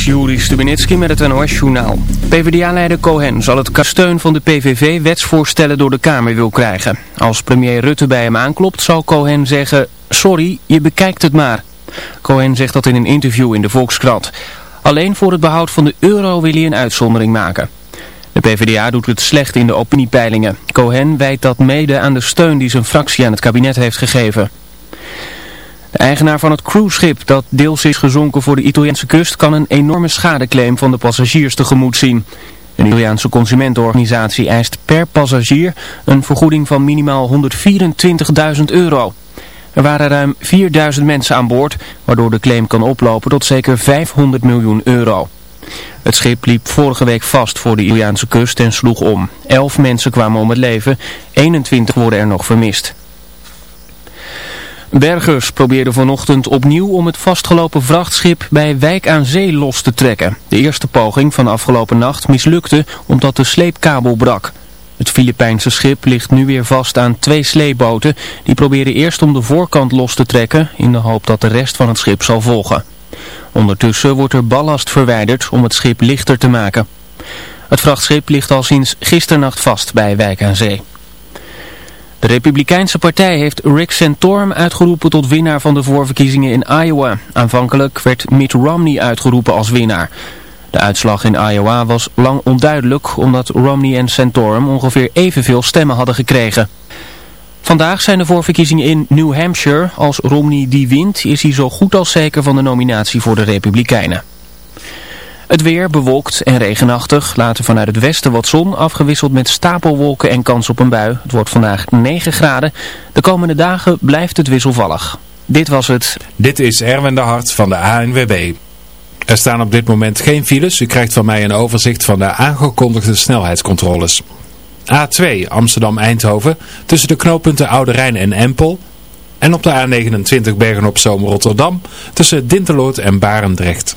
is Juri met het NOS-journaal. PvdA-leider Cohen zal het steun van de PVV wetsvoorstellen door de Kamer wil krijgen. Als premier Rutte bij hem aanklopt zal Cohen zeggen, sorry, je bekijkt het maar. Cohen zegt dat in een interview in de Volkskrant. Alleen voor het behoud van de euro wil hij een uitzondering maken. De PvdA doet het slecht in de opiniepeilingen. Cohen wijt dat mede aan de steun die zijn fractie aan het kabinet heeft gegeven. De eigenaar van het cruiseschip dat deels is gezonken voor de Italiaanse kust kan een enorme schadeclaim van de passagiers tegemoet zien. Een Italiaanse consumentenorganisatie eist per passagier een vergoeding van minimaal 124.000 euro. Er waren ruim 4000 mensen aan boord, waardoor de claim kan oplopen tot zeker 500 miljoen euro. Het schip liep vorige week vast voor de Italiaanse kust en sloeg om. Elf mensen kwamen om het leven, 21 worden er nog vermist. Bergers probeerden vanochtend opnieuw om het vastgelopen vrachtschip bij Wijk aan Zee los te trekken. De eerste poging van afgelopen nacht mislukte omdat de sleepkabel brak. Het Filipijnse schip ligt nu weer vast aan twee sleepboten. Die proberen eerst om de voorkant los te trekken in de hoop dat de rest van het schip zal volgen. Ondertussen wordt er ballast verwijderd om het schip lichter te maken. Het vrachtschip ligt al sinds gisternacht vast bij Wijk aan Zee. De Republikeinse partij heeft Rick Santorum uitgeroepen tot winnaar van de voorverkiezingen in Iowa. Aanvankelijk werd Mitt Romney uitgeroepen als winnaar. De uitslag in Iowa was lang onduidelijk omdat Romney en Santorum ongeveer evenveel stemmen hadden gekregen. Vandaag zijn de voorverkiezingen in New Hampshire. Als Romney die wint is hij zo goed als zeker van de nominatie voor de Republikeinen. Het weer bewolkt en regenachtig. Later vanuit het westen wat zon, afgewisseld met stapelwolken en kans op een bui. Het wordt vandaag 9 graden. De komende dagen blijft het wisselvallig. Dit was het. Dit is Erwin de Hart van de ANWB. Er staan op dit moment geen files. U krijgt van mij een overzicht van de aangekondigde snelheidscontroles. A2 Amsterdam-Eindhoven tussen de knooppunten Oude Rijn en Empel. En op de A29 Bergen-op-Zoom Rotterdam tussen Dinteloord en Barendrecht.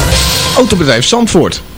Autobedrijf Zandvoort.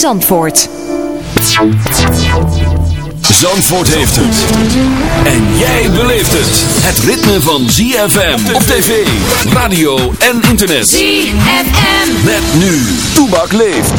Zandvoort. Zandvoort heeft het. En jij beleeft het. Het ritme van ZFM op tv, radio en internet. ZFM. Met nu. Toebak leeft.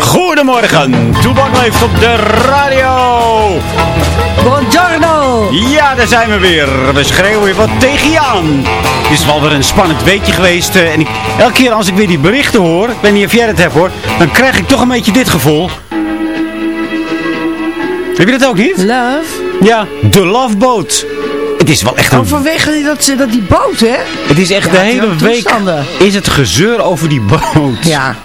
Goedemorgen, Toebak leeft op de radio. Buongiorno! Ja, daar zijn we weer. We schreeuwen weer wat tegen je aan. Het is wel weer een spannend weekje geweest. eh, En ik, elke keer als ik weer die berichten hoor, ik weet niet of jij het hebt hoor, dan krijg ik toch een beetje dit gevoel. Heb je dat ook niet? Love? Ja, de Love Boat. Het is wel echt een... Oh, vanwege dat, dat die boot, hè? Het is echt de hele week is het gezeur over die boot. Ja.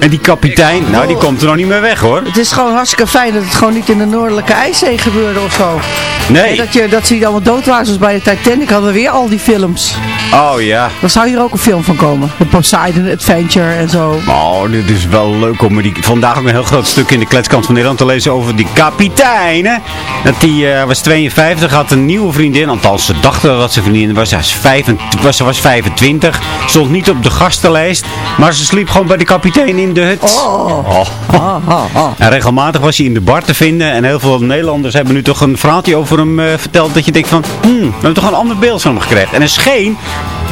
En die kapitein, nou die komt er nog niet meer weg hoor. Het is gewoon hartstikke fijn dat het gewoon niet in de Noordelijke IJszee gebeurde of zo. Nee. Dat, je, dat ze hier allemaal dood waren, zoals bij de Titanic hadden we weer al die films. Oh ja. Dan zou hier ook een film van komen. De Poseidon Adventure en zo. Oh, dit is wel leuk om die, vandaag ook een heel groot stuk in de kletskant van Nederland te lezen over die kapitein. Hè? Dat die eh, was 52, had een nieuwe vriendin, althans, ze dachten dat ze verdiende was. Ze was, 25, was, ze was 25, stond niet op de gastenlijst, maar ze sliep gewoon bij de kapitein in de hut. Oh. Oh. En regelmatig was hij in de bar te vinden en heel veel Nederlanders hebben nu toch een verhaaltje over hem eh, verteld dat je denkt van, hmm, we hebben toch een ander beeld van hem gekregen. En er scheen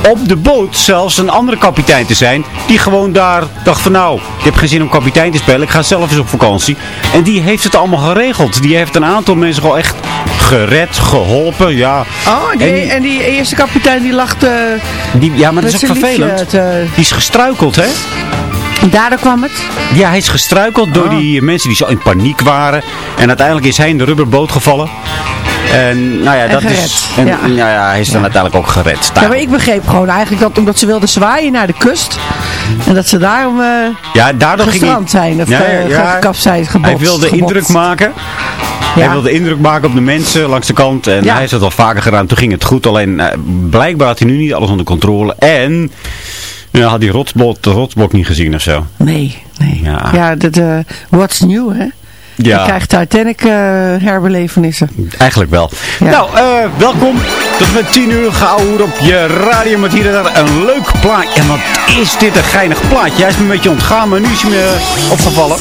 op de boot zelfs een andere kapitein te zijn. Die gewoon daar dacht van nou, ik heb geen zin om kapitein te spelen. Ik ga zelf eens op vakantie. En die heeft het allemaal geregeld. Die heeft een aantal mensen gewoon echt gered, geholpen. Ja. Oh, die, En en, die- eerste kapitein die lag te, Die, ja, maar dat is ook vervelend. Die is gestruikeld, hè? Daardoor kwam het. Ja, hij is gestruikeld door Oh. die mensen die zo in paniek waren. En uiteindelijk is hij in de rubberboot gevallen. En nou ja, En dat gered, is... En, ja. nou ja, hij is dan uiteindelijk ook gered. Ja, maar ik begreep gewoon eigenlijk dat omdat ze wilden zwaaien naar de kust. En dat ze daarom eh Ja, daardoor ging hij... zijn. Of Ja, eh, ja. gekap zijn, gebotst. Hij wilde gebotst. indruk maken. Hij wilde indruk maken op de mensen langs de kant. En hij heeft het al vaker gedaan. Toen ging het goed. Alleen eh, blijkbaar had hij nu niet alles onder controle. En ja, had die rotsblok, de rotsblok niet gezien of zo. Nee, nee. Ja. Ja, dat, eh, what's new, hè? Je Ja, krijgt Titanic eh herbelevenissen. eigenlijk wel. Ja. Nou, eh, welkom. Tot met 10 uur gehouden op je radio met hier en daar een leuk plaatje. En wat is dit een geinig plaatje. Hij is me een beetje ontgaan, maar nu is hij me opgevallen.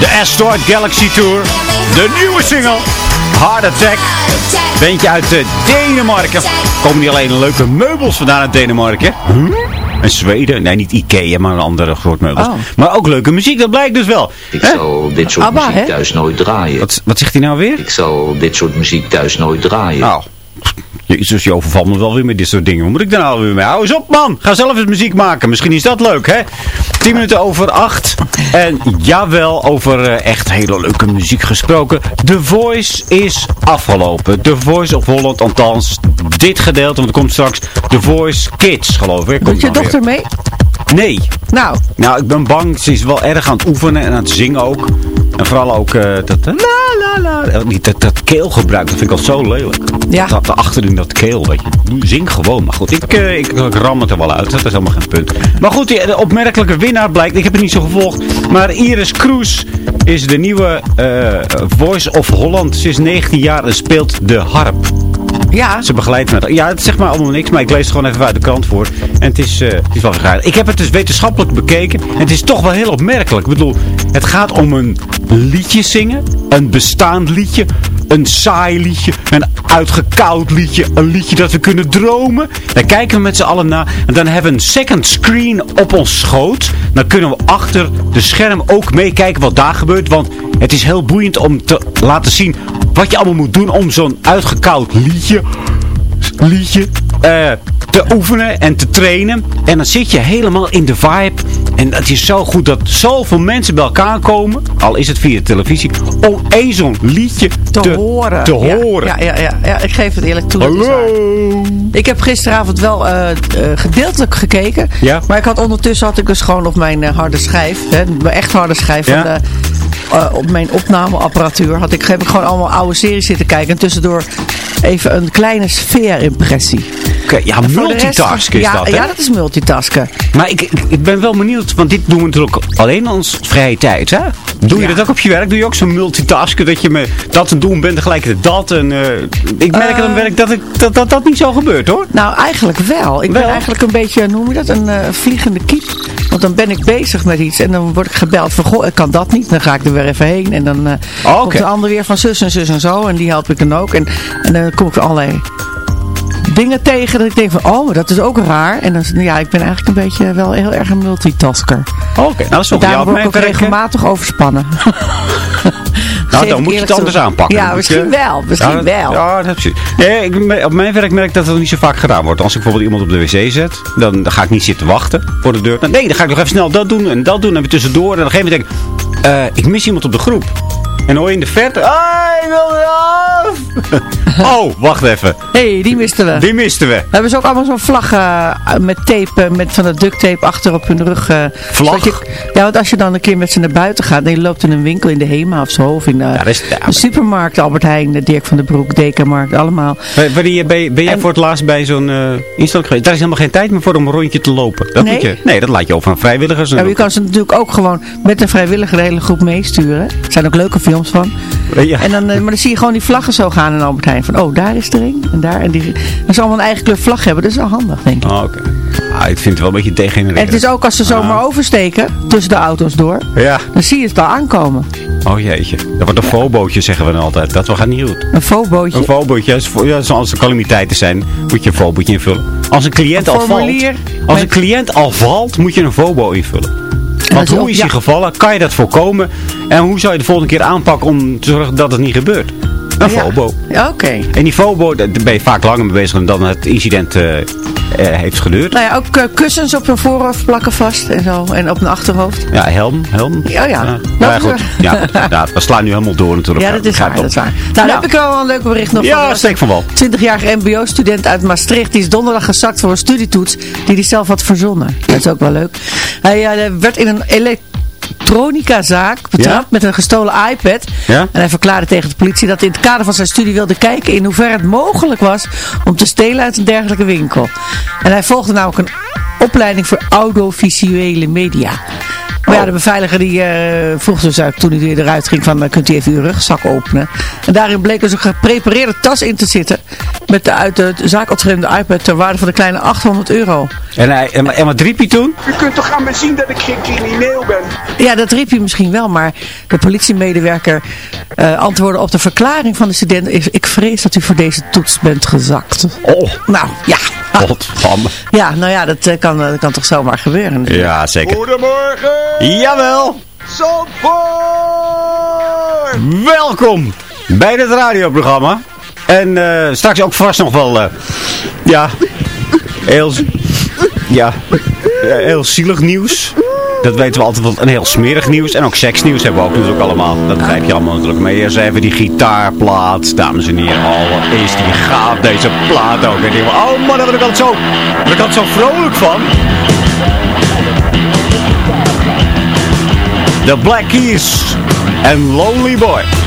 De Asteroid Galaxy Tour. De nieuwe single. Heart Attack. Bandje uit eh, Denemarken. Komen niet alleen leuke meubels vandaan uit Denemarken. En Zweden. Nee, niet Ikea, maar een andere soort meubels. Oh. Maar ook leuke muziek, dat blijkt dus wel. Ik zal dit soort Abba, muziek thuis nooit draaien. Wat, wat zegt hij nou weer? Ik zal dit soort muziek thuis nooit draaien. Nou, Jezus, je overvalt me wel weer met dit soort dingen. Hoe moet ik daar nou weer mee? Hou eens op, man. Ga zelf eens muziek maken. Misschien is dat leuk, hè? 10 minuten over 8. En jawel, over eh, echt hele leuke muziek gesproken. The Voice is afgelopen. The Voice of Holland, althans dit gedeelte. Want er komt straks The Voice Kids, geloof ik. Doet Komt je dochter mee? Nee. Nou, Nou, ik ben bang. Ze is wel erg aan het oefenen en aan het zingen ook. En vooral ook eh, dat... eh, la, la, la. eh, dat, dat keelgebruik, dat vind ik al zo lelijk. Ja. Dat, dat achter in dat keel, weet je. Zing gewoon. Maar goed, ik, eh, ik, ik ram het er wel uit. Dat is helemaal geen punt. Maar goed, die- de opmerkelijke winnaar blijkt. Ik heb het niet zo gevolgd. Maar Iris Kroes is de nieuwe Voice of Holland. Ze is 19 jaar en speelt de harp. Ja. Ze begeleidt met... Ja, het zegt maar allemaal niks, maar ik lees het gewoon even uit de krant voor. En het is, eh, het is wel vergaard. Ik heb het dus wetenschappelijk bekeken. En het is toch wel heel opmerkelijk. Ik bedoel, het gaat om een liedje zingen. Een bestaand liedje. Een saai liedje. Een uitgekoud liedje. Een liedje dat we kunnen dromen. Daar kijken we met z'n allen naar. En dan hebben we een second screen op ons schoot. Dan kunnen we achter de scherm ook meekijken wat daar gebeurt. Want het is heel boeiend om te laten zien wat je allemaal moet doen om zo'n uitgekoud liedje, liedje eh, te oefenen en te trainen. En dan zit je helemaal in de vibe. En het is zo goed dat zoveel mensen bij elkaar komen, al is het via televisie, om één zo'n liedje Te, te, horen. te Ja, horen. Ja, ja, ja, ja, ik geef het eerlijk toe. Hallo! Ik heb gisteravond wel eh, eh, gedeeltelijk gekeken. Ja. Maar ik had ondertussen had ik dus gewoon op mijn harde schijf, hè, mijn echt harde schijf Ja. van de, eh, op mijn opnameapparatuur, had ik, heb ik gewoon allemaal oude series zitten kijken. En tussendoor even een kleine sfeerimpressie. Oké, ja, multitasken is ja, dat, hè? Ja, dat is multitasken. Maar ik, ik, ben wel benieuwd, want dit doen we natuurlijk alleen als vrije tijd, hè? Doe je dat ook op je werk? Doe je ook zo'n multitasken dat je met dat te doen bent tegelijkertijd dat? En, eh, ik merk aan het werk dat, ik, dat, dat dat niet zo gebeurt, hoor. Nou, eigenlijk wel. Ik Wel? ben eigenlijk een beetje, noem je dat, een vliegende kiep. Want dan ben ik bezig met iets en dan word ik gebeld van, goh, ik kan dat niet. Dan ga ik er weer even heen en dan eh Oh, komt de ander weer van zus en zus en zo. En die help ik dan ook. En, en dan kom ik er allerlei dingen tegen dat ik denk van, oh, dat is ook raar. En dan, ja, ik ben eigenlijk een beetje wel heel erg een multitasker. Oké, nou dat is op word ik ook regelmatig overspannen. Nou, dan moet je het anders toe. aanpakken. Ja, je- misschien wel. Misschien Ja, dat- wel. Ja, dat precies. Nee, ik, op mijn werk merk ik dat het niet zo vaak gedaan wordt. Als ik bijvoorbeeld iemand op de wc zet, dan, dan ga ik niet zitten wachten voor de deur. Nee, dan ga ik nog even snel dat doen en dat doen. En tussendoor. En op een gegeven moment denk ik, eh, ik mis iemand op de groep. En hoor je in de verte, ah, ik wil eraf. oh, wacht even. Hé, hey, die misten we. Die misten we. We hebben ze ook allemaal zo'n vlag eh, met tape, eh, met van dat duct tape achter op hun rug. eh, Vlag? Je, ja, want als je dan een keer met ze naar buiten gaat en je loopt in een winkel in de HEMA of zo, of in de, is- ja, de supermarkt, Albert Heijn, de Dirk van den Broek, Dekenmarkt, allemaal. Ben, ben je, ben jij En- voor het laatst bij zo'n eh instelling geweest? Daar is helemaal geen tijd meer voor om een rondje te lopen. Dat Nee? moet je, nee, dat laat je over aan vrijwilligers. Ja, je kan ze natuurlijk ook gewoon met een vrijwilliger de hele groep meesturen. Er zijn ook leuke films van. Ja. En dan, eh, maar dan zie je gewoon die vlaggen zo gaan in Albert Heijn. Van, oh, daar is er een. En daar. En die, als ze allemaal een eigen kleur vlag hebben, dat is wel handig, denk ik. Oh, oké. Ah, ik vind het wel een beetje degenereren. En het is ook als ze zomaar Ah. oversteken tussen de auto's door. Ja. Dan zie je het al aankomen. Oh jeetje. Dat wordt een fobootje, zeggen we dan altijd. Dat gaat niet goed. Een fobootje. Een fobootje, ja, als er calamiteiten zijn, moet je een fobootje invullen. Als een cliënt Een al valt, als een cliënt al valt, moet je een fobo invullen. Want hoe is hij ja. gevallen? Kan je dat voorkomen? En hoe zou je de volgende keer aanpakken om te zorgen dat het niet gebeurt? Een Ja. fobo. Ja, Oké. En die fobo, daar ben je vaak langer mee bezig dan het incident eh, eh, heeft geduurd. Nou ja, ook eh, kussens op hun voorhoofd plakken vast en zo. En op een achterhoofd. Ja, helm, helm. Ja, ja. Nou Nou, ja, goed. Ja, inderdaad. We slaan nu helemaal door natuurlijk. Ja, dat is waar, dat is waar. Nou, dan heb ik wel een leuk bericht nog Ja, van steek van wel. een 20-jarige mbo-student uit Maastricht. Die is donderdag gezakt voor een studietoets die hij zelf had verzonnen. Dat is ook wel leuk. Hij werd in een elektronicazaak betrapt Ja? met een gestolen iPad. Ja? En hij verklaarde tegen de politie dat hij in het kader van zijn studie wilde kijken in hoeverre het mogelijk was om te stelen uit een dergelijke winkel. En hij volgde namelijk een opleiding voor audiovisuele media. Maar ja, de beveiliger die eh, vroeg dus uit, toen hij eruit ging van, eh, kunt u even uw rugzak openen? En daarin bleek dus een geprepareerde tas in te zitten met de uit de zaak ontschreven iPad ter waarde van een kleine 800 euro. En, hij, en, en wat riep hij toen? U kunt toch aan me zien dat ik geen crimineel ben? Ja, dat riep hij misschien wel, maar de politiemedewerker eh, antwoordde op de verklaring van de student. Ik, ik vrees dat u voor deze toets bent gezakt. Oh, Nou, ja. godverdamme. Ja, nou ja, dat eh, kan, dat kan toch zomaar gebeuren. Natuurlijk. Ja, zeker. Goedemorgen! Jawel! Zandvoort! Welkom bij het radioprogramma. En eh, straks ook vast nog wel... Eh, ja, heel, ja, heel zielig nieuws dat weten we altijd wat een heel smerig nieuws. En ook seksnieuws hebben we ook natuurlijk allemaal. Dat begrijp je allemaal natuurlijk. Maar eerst even die gitaarplaat. Dames en heren. Oh, wat is die gaaf deze plaat ook. En die, oh man, daar ben ik altijd zo, ik altijd zo vrolijk van. The Black Keys en Lonely Boy.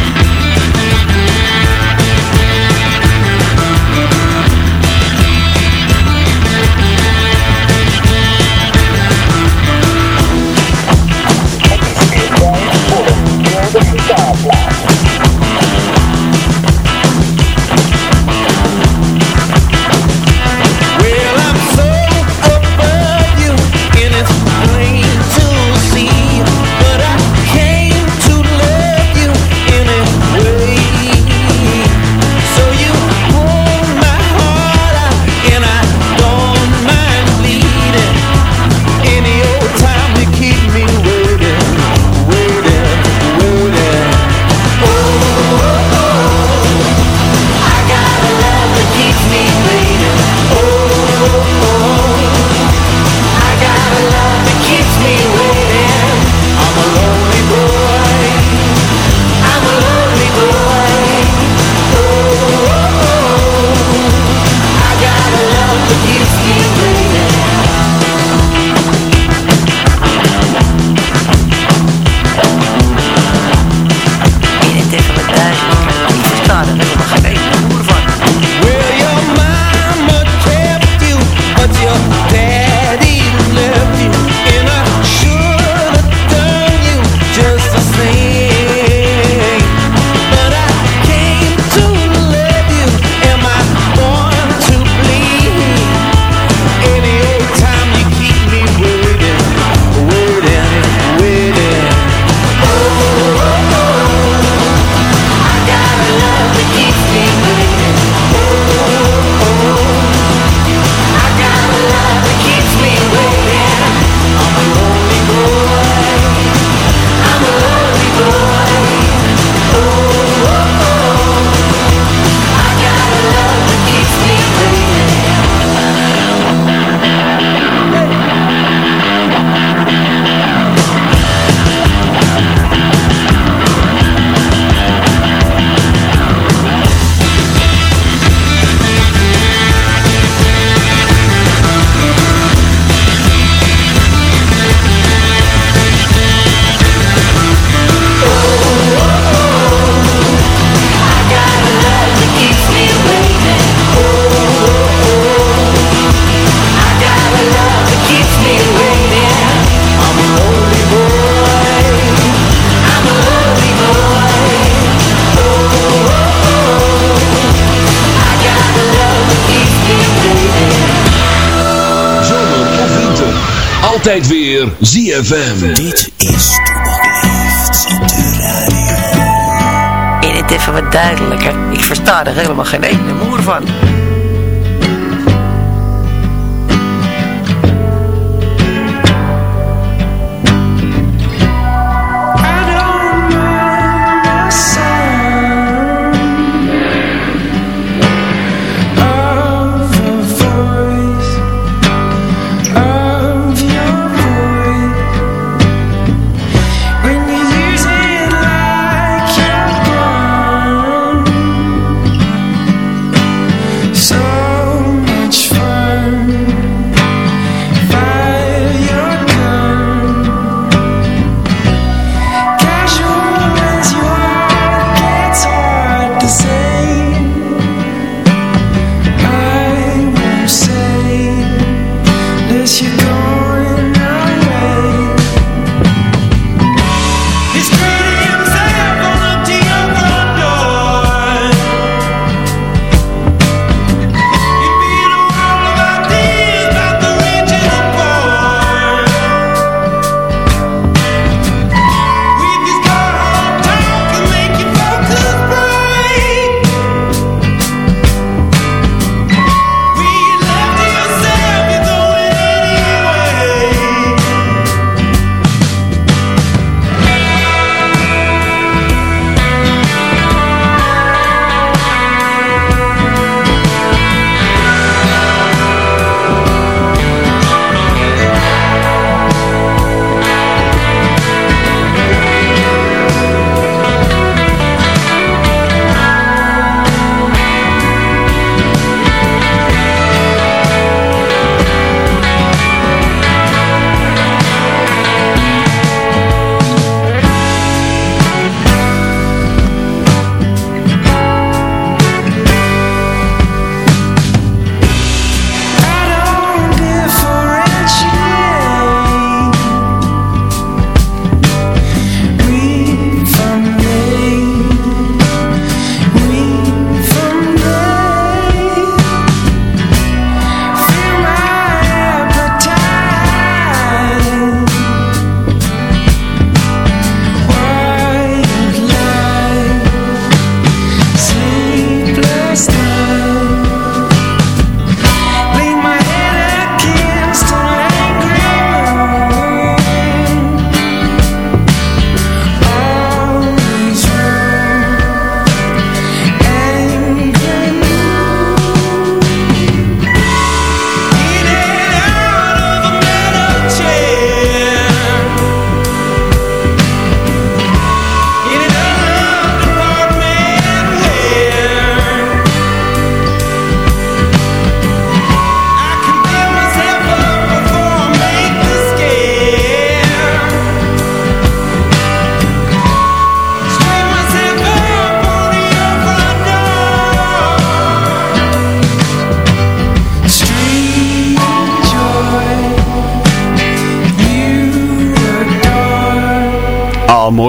ZFM. Dit is Toebakleeft op de radio. In het even wat duidelijker. Ik versta er helemaal geen ene moer van.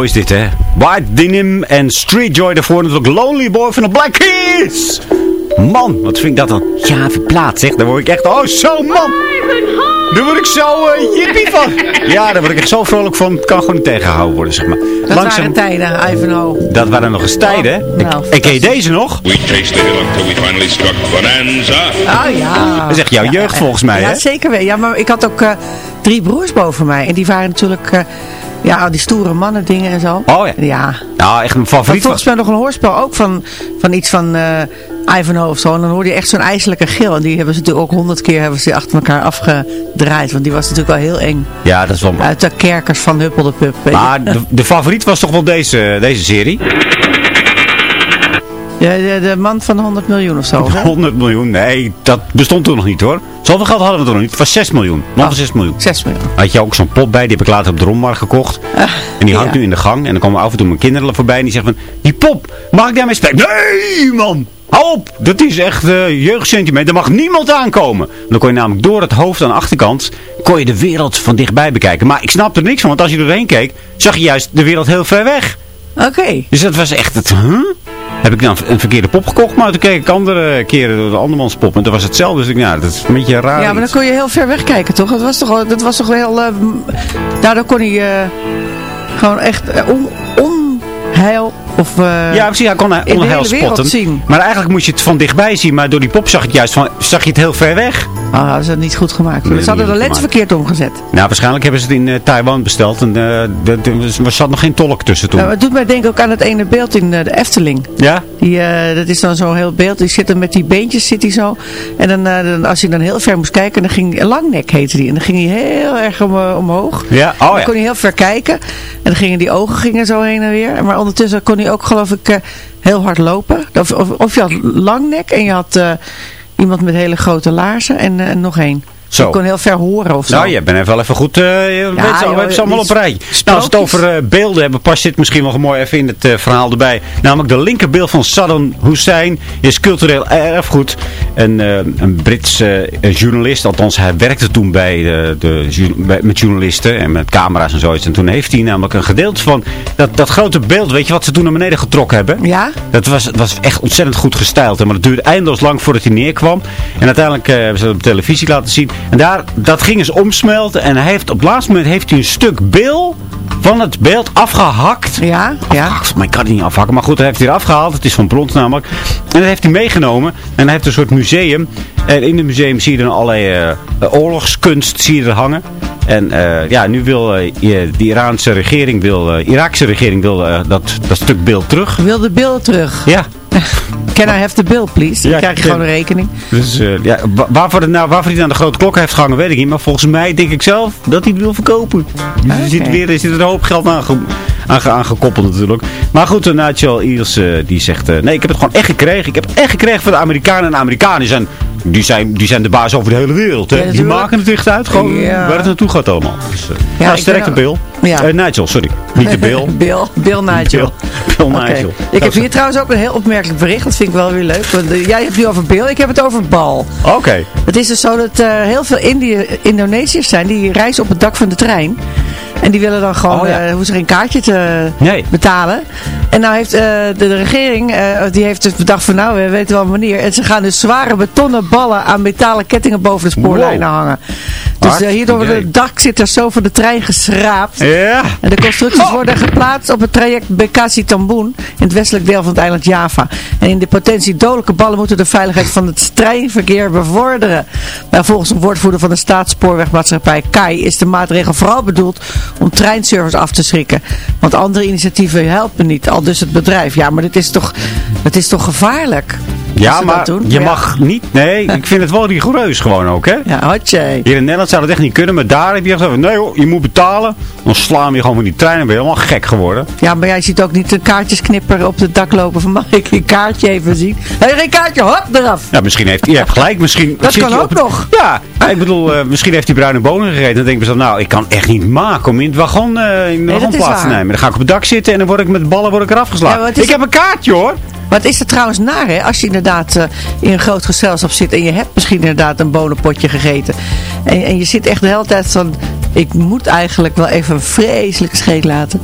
Is dit, hè? White Denim en Street Joy daarvoor. Natuurlijk Lonely Boy van de Black Keys. Man, wat vind ik dat een gave plaat, zeg. Daar word ik echt... Oh, zo, man. Daar word ik zo eh, jippie van. Ja, daar word ik echt zo vrolijk van. Het kan gewoon niet tegengehouden worden, zeg maar. Dat waren tijden, Ivanhoe. Dat waren nog eens tijden, hè? Nou, Ik, ik ken je deze nog? We chased the hill until we finally struck Bonanza. Oh ja. Dat is echt jouw jeugd volgens mij, Ja, hè? zeker wel. Ja, maar ik had ook eh, drie broers boven mij. En die waren natuurlijk... eh, ja, die stoere mannen dingen en zo. Oh ja. Ja. Nou, echt een Maar favoriet. volgens mij nog een hoorspel ook van, van iets van eh Ivanhoe of zo. En dan hoorde je echt zo'n ijselijke gil. En die hebben ze natuurlijk ook honderd keer hebben ze achter elkaar afgedraaid. Want die was natuurlijk wel heel eng. Ja, dat is wel... Uit de kerkers van Huppel de Pup. Maar de, de favoriet was toch wel deze, deze serie? Ja, de, de man van 100 miljoen of zo. hè? 100 miljoen? Nee, dat bestond toen nog niet hoor. Zoveel geld hadden we toen nog niet. Het was 6 miljoen. Nog Oh. 6 miljoen. 6 miljoen. Had je ook zo'n pop bij, die heb ik later op de rommarkt gekocht. en die hangt Ah, ja. nu in de gang. En dan komen af en toe mijn kinderen voorbij en die zeggen van... Die pop, mag ik daarmee spelen? Nee man, hou op. Dat is echt uh, jeugdsentiment. Daar mag niemand aankomen. En dan kon je namelijk door het hoofd aan de achterkant... kon je de wereld van dichtbij bekijken. Maar ik snapte er niks van, want als je doorheen keek... zag je juist de wereld heel ver weg. Oké. Dus dat was echt het... Huh? Heb ik dan een verkeerde pop gekocht, maar toen keek ik andere keren door de andermans pop. En toen was hetzelfde. Dus ik, ja, dat is een beetje raar. Ja, maar dan kon je heel ver weg kijken, toch? Dat was toch, wel- dat was toch wel... eh, m- daardoor kon hij eh, gewoon echt eh, on, onheil of... eh, Ja, precies. Hij kon onheil spotten. zien. Maar eigenlijk moest je het van dichtbij zien. Maar door die pop zag je het juist van, zag je het heel ver weg. Ah, is dat niet goed gemaakt. Nee, Ze hadden de lens gemaakt. verkeerd omgezet. Nou, waarschijnlijk hebben ze het in eh, Taiwan besteld. En de- er zat nog geen tolk tussen toen. Nou, het doet mij denken ook aan het ene beeld in eh, de Efteling. ja? Die, dat is dan zo'n heel beeld. Die zit met die beentjes, zit hij zo. En dan, dan, als hij dan heel ver moest kijken, dan ging Langnek heette die. En dan ging hij heel erg om, omhoog. Ja? Oh dan ja. kon hij heel ver kijken. En dan gingen die ogen gingen zo heen en weer. Maar ondertussen kon hij ook, geloof ik, heel hard lopen. Of, of, of je had Langnek en je had iemand met hele grote laarzen en eh, nog één. Zo. Je kon heel ver horen of zo. Nou, je bent even wel even goed. eh je weet ze, joh, we hebben ze allemaal op rij. Nou, als we het over eh, beelden hebben, past dit misschien wel mooi even in het eh, verhaal erbij. Namelijk de linkerbeeld van Saddam Hussein is cultureel erfgoed. En een Brits journalist, althans hij werkte toen bij, de, bij- met journalisten en met camera's en zoiets. En toen heeft hij namelijk een gedeelte van dat, dat grote beeld, weet je wat ze toen naar beneden getrokken hebben? Ja? Dat was, het was echt ontzettend goed gestyled. hè, Maar het duurde eindeloos lang voordat hij neerkwam. En uiteindelijk hebben ze dat op televisie laten zien. En daar, dat ging eens omsmelten. En hij heeft, op het laatste moment heeft hij een stuk bil van het beeld afgehakt. Ja, ja. Afgehakt, maar ik kan het niet afhakken. Maar goed, hij heeft hij eraf gehaald. Het is van brons namelijk. En dat heeft hij meegenomen. En hij heeft een soort museum. En in het museum zie je dan allerlei eh, oorlogskunst zie je er hangen. En eh, ja, nu wil eh, je- de Iraanse regering, wil, eh Iraakse regering wil eh, dat, dat stuk beeld terug. Wil de bill terug? Ja, Can I have the bill, please? Dan Ja, krijg je gewoon een rekening. Dus eh, ja, wa- waarvoor, nou, waarvoor hij aan de grote klok heeft gehangen, weet ik niet. Maar volgens mij denk ik zelf dat hij het wil verkopen. Dus er, zit weer, er zit een hoop geld aan, aan, ge- aan gekoppeld natuurlijk. Maar goed, uh, Nigel Eels eh, die zegt... eh, nee, ik heb het gewoon echt gekregen. Ik heb het echt gekregen van de Amerikanen. En de Amerikanen zijn, die zijn, die zijn de baas over de hele wereld. Hè? Ja, die maken het echt uit gewoon Ja. waar het naartoe gaat allemaal. Dus, uh, Ja, ben Bill. Ja. Eh, Nigel, sorry. Niet de Bill. Bill, Bill Nigel. Bill. Nigel. Ik heb hier trouwens ook een heel opmerkelijk bericht. Dat vind ik wel weer leuk. Want, eh, jij hebt nu over Bill. Ik heb het over bal. Oké. Het is dus zo dat eh, heel veel Indi Indonesiërs zijn. Die reizen op het dak van de trein. En die willen dan gewoon, Oh, ja. eh, hoe ze geen kaartje te Nee. betalen. En nou heeft eh, de, de regering, eh, die heeft dus bedacht van nou, we weten wel wanneer. En ze gaan dus zware betonnen ballen aan metalen kettingen boven de spoorlijnen Wow. hangen. Dus hierdoor wordt idee. het dak zit er zo van de trein geschraapt. Ja. En de constructies Oh. worden geplaatst op het traject Bekasi Tamboen in het westelijk deel van het eiland Java. En in de potentie dodelijke ballen moeten de veiligheid van het treinverkeer bevorderen. Maar volgens een woordvoerder van de staatsspoorwegmaatschappij KAI is de maatregel vooral bedoeld om treinservice af te schrikken. Want andere initiatieven helpen niet, al dus het bedrijf. Ja, maar dit is toch, het is toch gevaarlijk? Ja, ze maar je Ja. mag niet... Nee, ik vind het wel rigoureus gewoon ook, hè? Ja, hotje. Hier in Nederland zou dat echt niet kunnen, maar daar heb je van, nee hoor, je moet betalen. Dan slaan we je gewoon van die trein en ben je helemaal gek geworden. Ja, maar jij ziet ook niet een kaartjesknipper op het dak lopen van mag ik je kaartje even zien? Hé, hey, geen kaartje, hop, eraf. Ja, misschien heeft hij, hebt gelijk, misschien... Dat kan ook het- nog. Ja, ik bedoel, eh, misschien heeft hij bruine bonen gegeten. Dan denk ik mezelf, nou, ik kan echt niet maken om in het wagon, eh, in de is plaats te nemen. Dan ga ik op het dak zitten en dan word ik met ballen word ik eraf geslagen. Ik heb een kaartje hoor. Maar het is er trouwens naar, hè? Als je inderdaad eh, in een groot gezelschap zit en je hebt misschien inderdaad een bonenpotje gegeten. En, en je zit echt de hele tijd van, ik moet eigenlijk wel even een vreselijke scheet laten.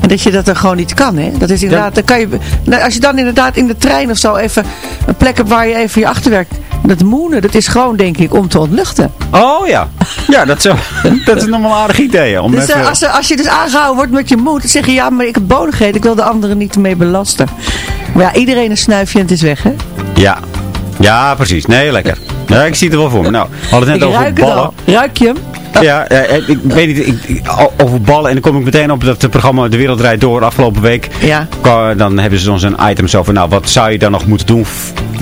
En dat je dat dan gewoon niet kan, hè? Dat is inderdaad, dan kan je, nou, als je dan inderdaad in de trein of zo even een plek hebt waar je even je achterwerkt. Dat moenen, dat is gewoon denk ik om te ontluchten. Oh ja. Ja, dat, zou, dat is nog wel een aardig idee. Om Dus eh, even- als, als je dus aangehouden wordt met je moed, dan zeg je ja, maar ik heb gegeten, ik wil de anderen niet ermee belasten. Maar ja, iedereen een snuifje en het is weg, hè? Ja. Ja, precies. Nee, lekker. Ja, ik zie het er wel voor me. Nou, we hadden het Ik net over ruik het ballen. al. Ruik je hem? Ja, eh, ik weet niet, ik, over ballen. En dan kom ik meteen op dat het programma De Wereld Draait Door afgelopen week. Ja. Dan hebben ze ons een item zo van, nou, wat zou je dan nog moeten doen?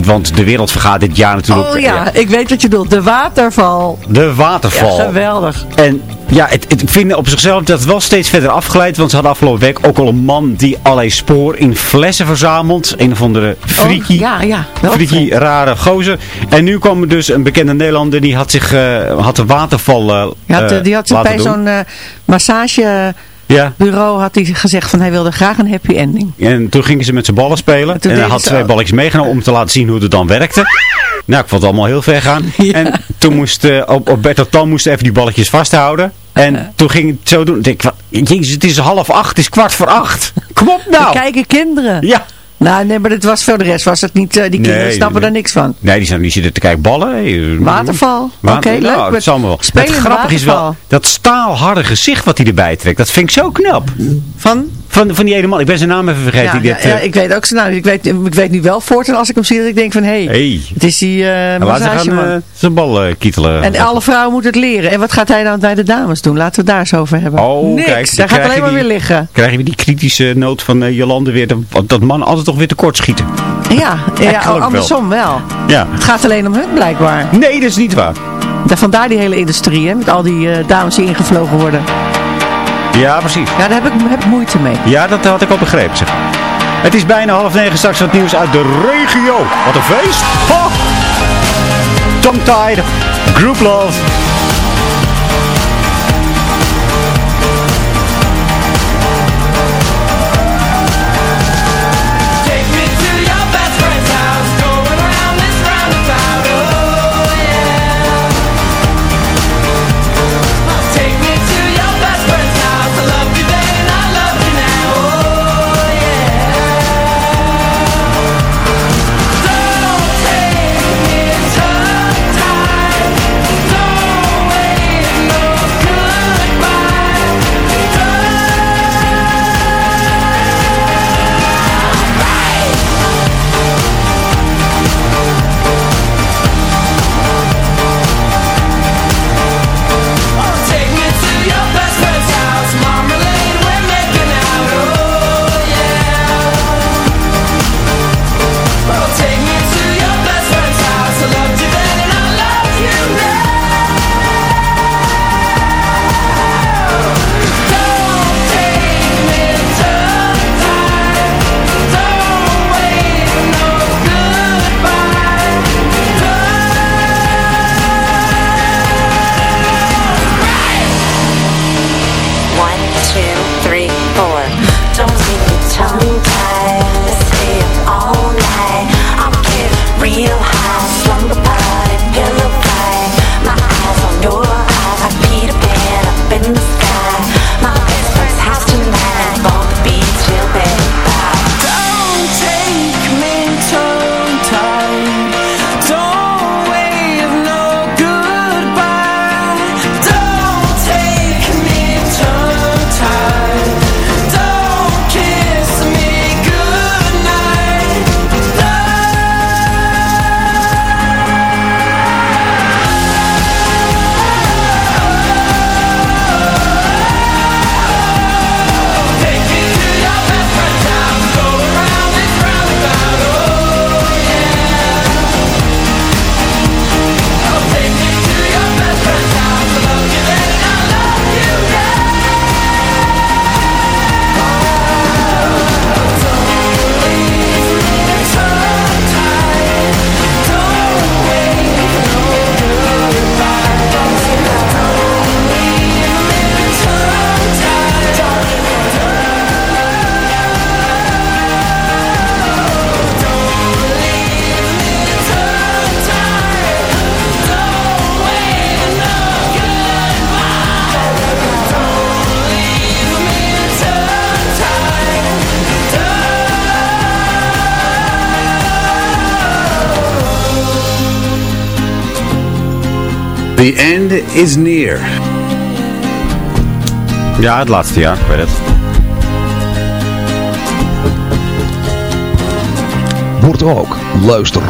Want de wereld vergaat dit jaar natuurlijk. Oh ja, ik weet wat je bedoelt. De waterval. De waterval. Ja, geweldig. En ja, het, het- ik vind op zichzelf dat wel steeds verder afgeleid. Want ze hadden afgelopen week ook al een man die allerlei spoor in flessen verzamelt. Een of andere freaky, Oh, ja, ja. freaky rare gozer. En nu kwam er dus een bekende Nederlander die had zich eh, had de waterval eh Die had, eh, die had zich laten bij zo'n eh, massagebureau Ja. had hij gezegd van hij wilde graag een happy ending. En toen gingen ze met z'n ballen spelen. En, hij had twee balletjes meegenomen om te laten zien hoe het dan werkte. Nou, ik vond het allemaal heel ver gaan. En toen moest eh, op, op Bert Tan moest even die balletjes vasthouden. En toen ging het zo doen. Ik jezus, het is half acht, het is kwart voor acht. Kom op nou. Kijken kinderen. Ja. Nou, nee, maar het was voor de rest was het niet, eh, die kinderen Nee, snappen nee. daar niks van. Nee, die zijn niet zitten te kijken ballen. Waterval. Water- Oké, nou, leuk. Het Met is allemaal wel. spelen Het is wel dat staalharde gezicht wat hij erbij trekt. Dat vind ik zo knap. Van? Van, van die ene man. Ik ben zijn naam even vergeten. Ja, die ja, dit, ja, eh, ik weet ook, nou, ik weet, ik weet nu wel voortaan als ik hem zie dat ik denk van, hé, hey, hey. het is die eh Nou, ze gaan massageman. eh, zijn bal kietelen. En alle vrouwen moeten het leren. En wat gaat hij dan bij de dames doen? Laten we het daar eens over hebben. Oh, Niks. kijk, Daar gaat alleen maar weer liggen. Krijg je weer die kritische noot van Jolande weer. Dat, dat mannen altijd toch weer tekort schieten. Ja, ja, wel. andersom wel. Ja. Het gaat alleen om hun blijkbaar. Nee, dat is niet waar. Da- Vandaar die hele industrie, hè, met al die dames die ingevlogen worden. Ja, precies. Ja, daar heb ik, heb ik moeite mee. Ja, dat had ik al begrepen. Zeg. Het is bijna half negen. Straks wat nieuws uit de regio. Wat een feest. Oh. Tongue Tide. Group Love. End is near. Ja, het laatste jaar, ik weet het. Wordt ook luister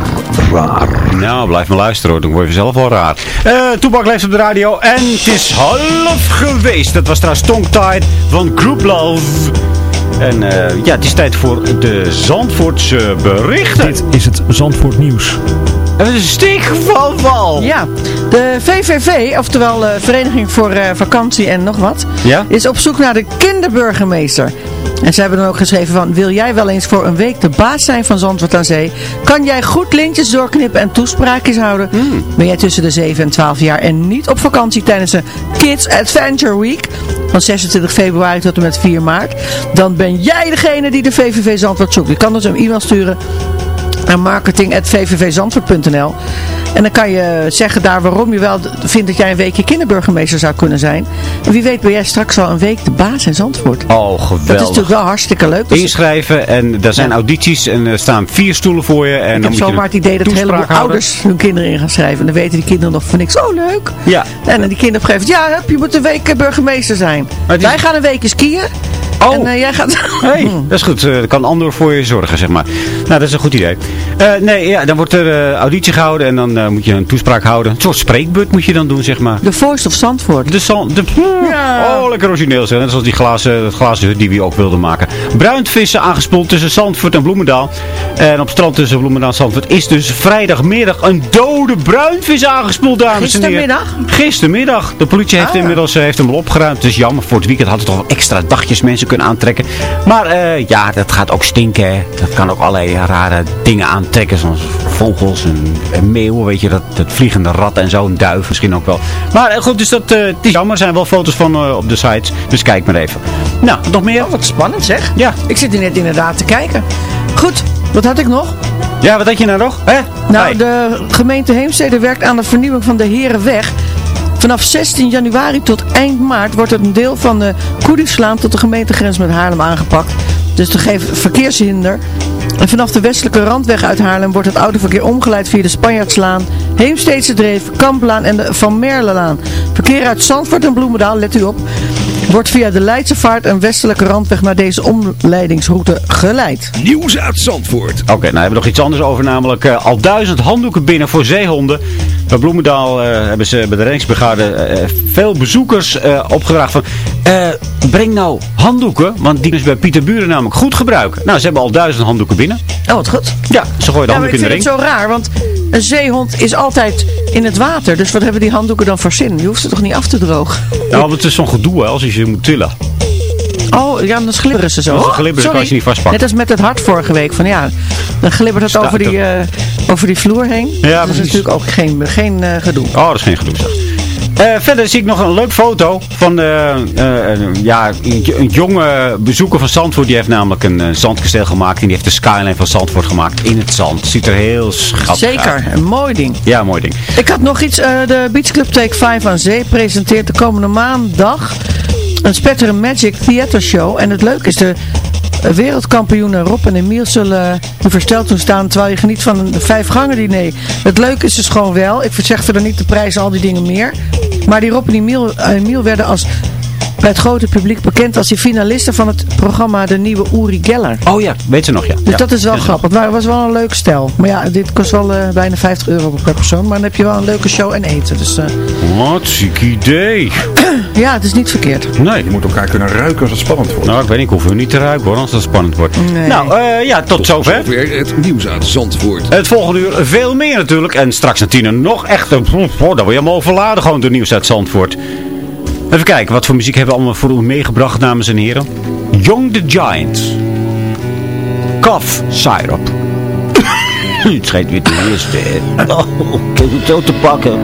raar. Nou, blijf maar luisteren hoor, dan word je zelf wel raar. Eh Toebak leeft op de radio en het is half geweest. Dat was trouwens Tongue van Group Love. En eh, ja, het is tijd voor de Zandvoortse berichten. Dit is het Zandvoort nieuws. Een stik van wal. Ja, de VVV, oftewel eh, Vereniging voor eh, Vakantie en nog wat, Ja? is op zoek naar de kinderburgemeester. En ze hebben dan ook geschreven van, wil jij wel eens voor een week de baas zijn van Zandvoort aan Zee? Kan jij goed lintjes doorknippen en toespraakjes houden? Hmm. Ben jij tussen de 7 en 12 jaar en niet op vakantie tijdens de Kids Adventure Week? Van 26 februari tot en met 4 maart. Dan ben jij degene die de VVV Zandvoort zoekt. Je kan dus een e-mail sturen naar marketing.vvvzandvoort.nl En dan kan je zeggen daar waarom je wel vindt dat jij een weekje kinderburgemeester zou kunnen zijn. En wie weet ben jij straks al een week de baas in Zandvoort. Oh, geweldig. Dat is natuurlijk wel hartstikke leuk. Dus Inschrijven en er zijn audities en er staan vier stoelen voor je. En ik dan heb zomaar het idee dat een heleboel toespraak houden. ouders hun kinderen in gaan schrijven. En dan weten die kinderen nog van niks. Oh, leuk. Ja. En dan die kinderen op een gegeven moment, ja, je moet een week burgemeester zijn. Wij gaan een weekje skiën. Oh. En eh, jij gaat... Hey, dat is goed. Eh, kan Andor voor je zorgen, zeg maar. Nou, dat is een goed idee. Eh, nee, ja, dan wordt er auditie gehouden en dan moet je een toespraak houden. Een soort spreekbeurt moet je dan doen, zeg maar. De Voice of Zandvoort. De, zand, de Oh, lekker origineel zeg. Net zoals die glazen, glazen hut die we ook wilden maken. Bruintvissen aangespoeld tussen Zandvoort en Bloemendaal. En op strand tussen Bloemendaal en Zandvoort is dus vrijdagmiddag een dode bruinvis aangespoeld, dames en heren. Gistermiddag? Gistermiddag. De politie heeft inmiddels eh, heeft hem al opgeruimd. Het is jammer. Voor het weekend had het toch wel extra dagjes mensen kunnen aantrekken. Maar eh, ja, dat gaat ook stinken. hè. Dat kan ook allerlei rare dingen aantrekken. Zoals vogels en, en meeuwen. Weet je, dat, dat vliegende rat en zo. Een duif misschien ook wel. Maar eh, goed, dus dat, het is jammer. Er zijn wel foto's van op de sites. Dus kijk maar even. Nou, nog meer? Oh, wat spannend zeg. Ja. Ik zit hier net inderdaad te kijken. Goed, wat had ik nog? Ja, wat had je nou nog? Hè? Nou, Hey. de gemeente Heemstede werkt aan de vernieuwing van de Herenweg. Vanaf 16 januari tot eind maart wordt het een deel van de Koediefslaan tot de gemeentegrens met Haarlem aangepakt. Dus te geven verkeershinder. En vanaf de westelijke randweg uit Haarlem wordt het autoverkeer omgeleid via de Spanjaardslaan, Heemsteedse Dreef, Kamplaan en de Van Merlelaan. Verkeer uit Zandvoort en Bloemendaal, let u op, wordt via de Leidse Vaart en westelijke randweg naar deze omleidingsroute geleid. Nieuws uit Zandvoort. Oké, nou hebben we nog iets anders over, namelijk eh, al duizend handdoeken binnen voor zeehonden. Bij Bloemendaal eh, hebben ze bij de reddingsbrigade eh, veel bezoekers eh, opgedragen van... eh, breng nou handdoeken, want die is bij Pieter Buren namelijk goed gebruiken. Nou, ze hebben al duizend handdoeken binnen. Oh, wat goed. Ja, ze gooien de ik handdoeken in de vind ring. het zo raar, want een zeehond is altijd in het water. Dus wat hebben die handdoeken dan voor zin? Je hoeft ze toch niet af te drogen? Nou, want het is zo'n gedoe hè, als je ze moet tillen. Oh, ja, dan glibberen ze zo. Ze glibberen, Sorry. kan je ze niet vastpakken. Net als met het hart vorige week. Van ja, dan glibbert het Staat over die, eh, over die vloer heen. Ja, dat is natuurlijk ook geen, geen eh, gedoe. Oh, dat is geen gedoe zeg. Eh, verder zie ik nog een leuk foto van eh, ja, een, jonge bezoeker van Zandvoort. Die heeft namelijk een zandkasteel gemaakt. En die heeft de skyline van Zandvoort gemaakt in het zand. Ziet er heel schattig uit. Zeker, een mooi ding. Ja, mooi ding. Ik had nog iets. de Beach Club Take 5 aan Zee presenteert de komende maandag een Spetter Magic Theater Show. En het leuke is, de wereldkampioenen Rob en Emiel zullen u versteld doen staan terwijl je geniet van een vijf gangen diner. Het leuke is dus gewoon wel, ik zeg verder niet de prijs al die dingen meer. Maar die Rob en Emiel, Emiel werden als bij het grote publiek bekend als die finalisten van het programma De Nieuwe Uri Geller. Oh ja, weet ze nog, ja. Dus Ja. dat is wel grappig. Het was wel een leuk stel. Maar ja, dit kost wel eh, bijna 50 euro per persoon. Maar dan heb je wel een leuke show en eten. Dus eh, Wat ziek idee. ja, het is niet verkeerd. Nee. Je moet elkaar kunnen ruiken als het spannend wordt. Nou, ik weet niet, ik hoef u niet te ruiken hoor, als het spannend wordt. Nee. Nou, eh, ja, tot, zover. Weer het nieuws uit Zandvoort. Het volgende uur veel meer natuurlijk. En straks naar tien nog echt. een- Oh, dan word je helemaal overladen gewoon door nieuws uit Zandvoort. Even kijken, wat voor muziek hebben we allemaal voor u meegebracht, dames en heren. Young the Giants. Cough Syrup. Het schijnt weer te eerste. Oh, ik heb het zo te pakken.